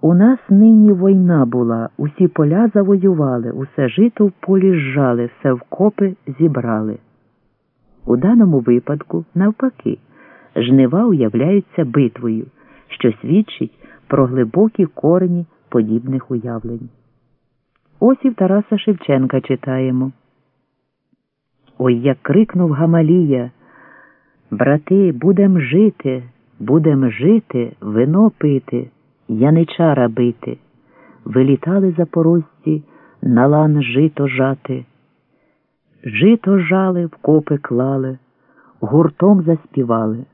У нас нині війна була, усі поля завоювали, усе жито в полі зжали, все вкопи зібрали. У даному випадку, навпаки, жнива уявляються битвою, що свідчить про глибокі корені подібних уявлень. Ось і в Тараса Шевченка читаємо. Ой, як крикнув Гамалія. Брати, будем жити, будем жити, вино пити, яничара бити. Вилітали запорожці на лан жито жати. Жито жали, в копи клали, гуртом заспівали.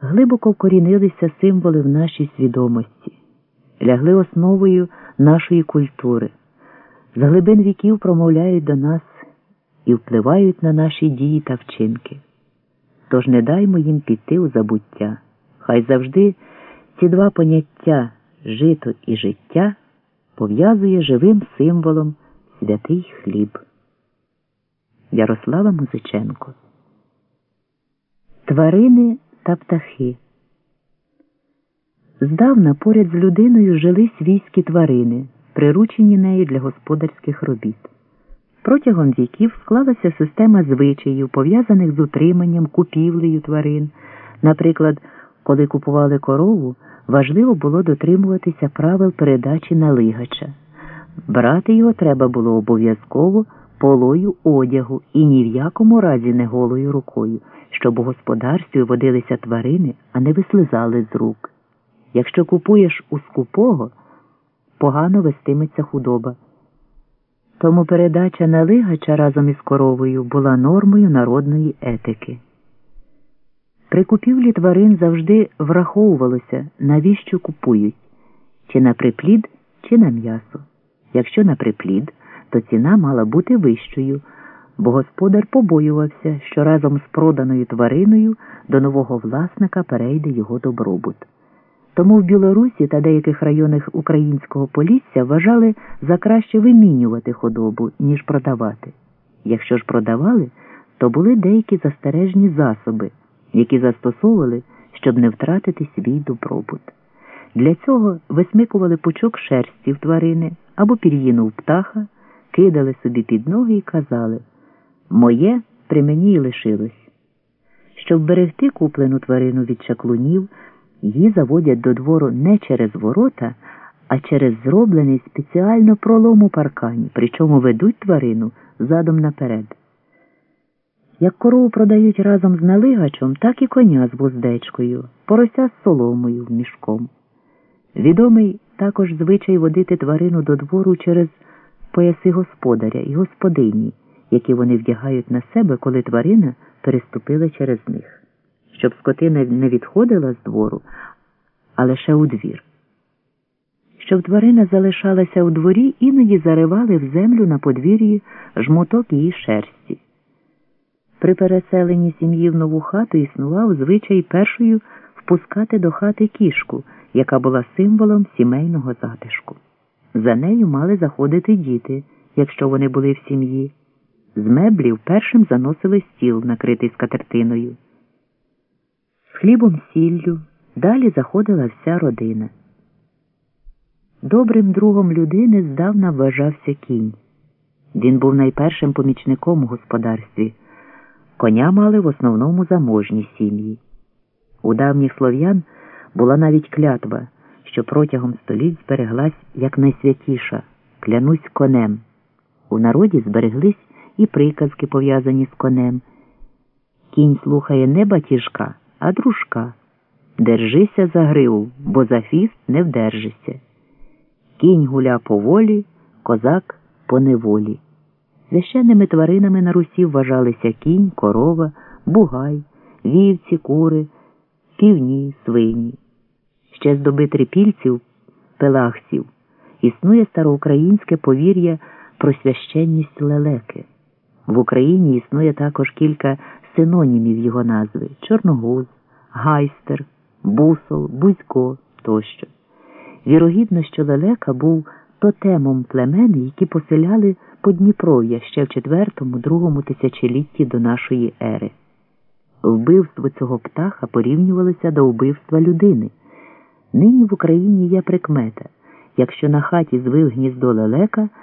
Глибоко вкорінилися символи в нашій свідомості, лягли основою нашої культури, з глибин віків промовляють до нас і впливають на наші дії та вчинки. Тож не даймо їм піти у забуття. Хай завжди ці два поняття жито і життя пов'язує живим символом святий хліб. Ярослава Музиченко. Тварини та птахи. Здавна поряд з людиною жили свійські тварини, приручені нею для господарських робіт. Протягом віків склалася система звичаїв, пов'язаних з утриманням, купівлею тварин. Наприклад, коли купували корову, важливо було дотримуватися правил передачі налигача. Брати його треба було обов'язково полою одягу і ні в якому разі не голою рукою, щоб у господарстві водилися тварини, а не вислизали з рук. Якщо купуєш у скупого, погано вестиметься худоба. Тому передача налигача разом із коровою була нормою народної етики. При купівлі тварин завжди враховувалося, навіщо купують чи на приплід, чи на м'ясо. Якщо на приплід, то ціна мала бути вищою, бо господар побоювався, що разом з проданою твариною до нового власника перейде його добробут. Тому в Білорусі та деяких районах українського полісся вважали за краще вимінювати худобу, ніж продавати. Якщо ж продавали, то були деякі застережні засоби, які застосовували, щоб не втратити свій добробут. Для цього висмикували пучок шерсті в тварини або пір'їну в птаха, кидали собі під ноги і казали Моє при мені й лишилось. Щоб берегти куплену тварину від чаклунів. Її заводять до двору не через ворота, а через зроблений спеціально пролом у паркані, причому ведуть тварину задом наперед. Як корову продають разом з налигачем, так і коня з вуздечкою, порося з соломою в мішком. Відомий також звичай водити тварину до двору через пояси господаря і господині, які вони вдягають на себе, коли тварина переступила через них щоб скотина не відходила з двору, а лише у двір. Щоб тварина залишалася у дворі, іноді заривали в землю на подвір'ї жмуток її шерсті. При переселенні сім'ї в нову хату існував звичай першою впускати до хати кішку, яка була символом сімейного затишку. За нею мали заходити діти, якщо вони були в сім'ї. З меблів першим заносили стіл, накритий скатертиною хлібом сіллю, далі заходила вся родина. Добрим другом людини здавна вважався кінь. Він був найпершим помічником у господарстві. Коня мали в основному заможні сім'ї. У давніх слов'ян була навіть клятва, що протягом століть збереглась як найсвятіша клянусь конем. У народі збереглись і приказки, пов'язані з конем. Кінь слухає не батіжка, а дружка. Держися за гриву, бо за фіст не вдержишся. Кінь гуля поволі, козак по неволі. Священними тваринами на Русі вважалися кінь, корова, бугай, вівці, кури, півні, свині. Ще з доби трипільців, пелахсів, існує староукраїнське повір'я про священність лелеки. В Україні існує також кілька синонімів його назви Чорногуз, Гайстер, Бусол, Бузько тощо. Вірогідно, що лелека був тотемом племен, які поселяли Подніпров'я ще в IV-II тисячолітті до нашої ери. Вбивство цього птаха порівнювалося до вбивства людини. Нині в Україні є прикмета. Якщо на хаті звив гніздо лелека,